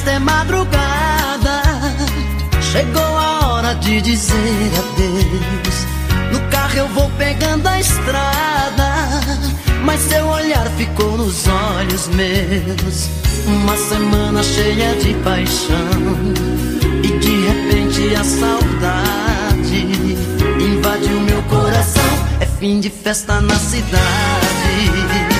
festa é madrugada. Chegou a hora de dizer adeus. No carro eu vou pegando a estrada. Mas seu olhar ficou nos olhos meus. Uma semana cheia de paixão. E de repente a saudade invadiu meu coração. É fim de festa na cidade.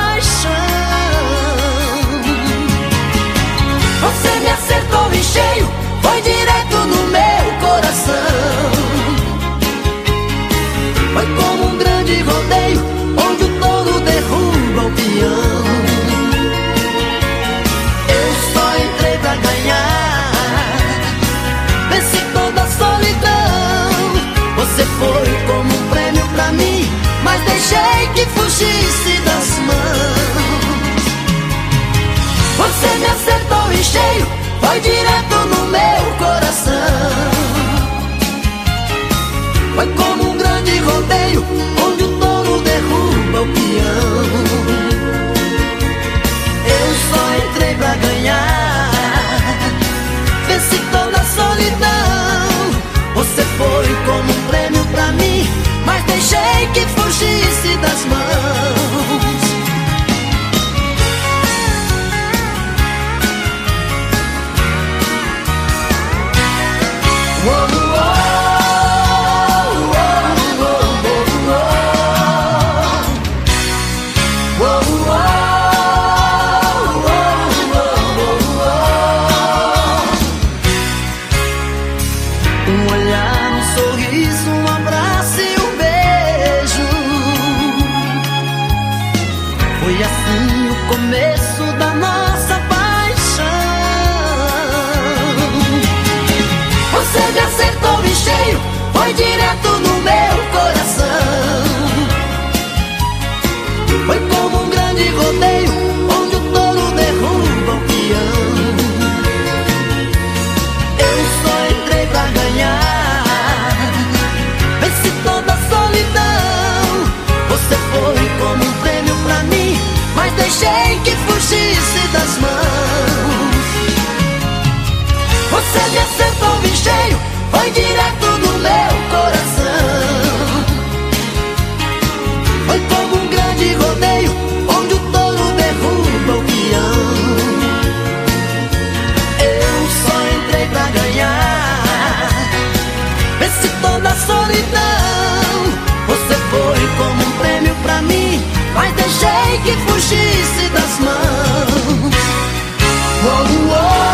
fugisse de acertou bem cheio foi direto no meu coração. Foi como um grande rodeio onde o touro derruba o peão. Eu só entrei pra ganhar. Esse toda a solidão. Você foi como um prêmio pra mim, mas deixei que fugisse das mãos. Oh, oh.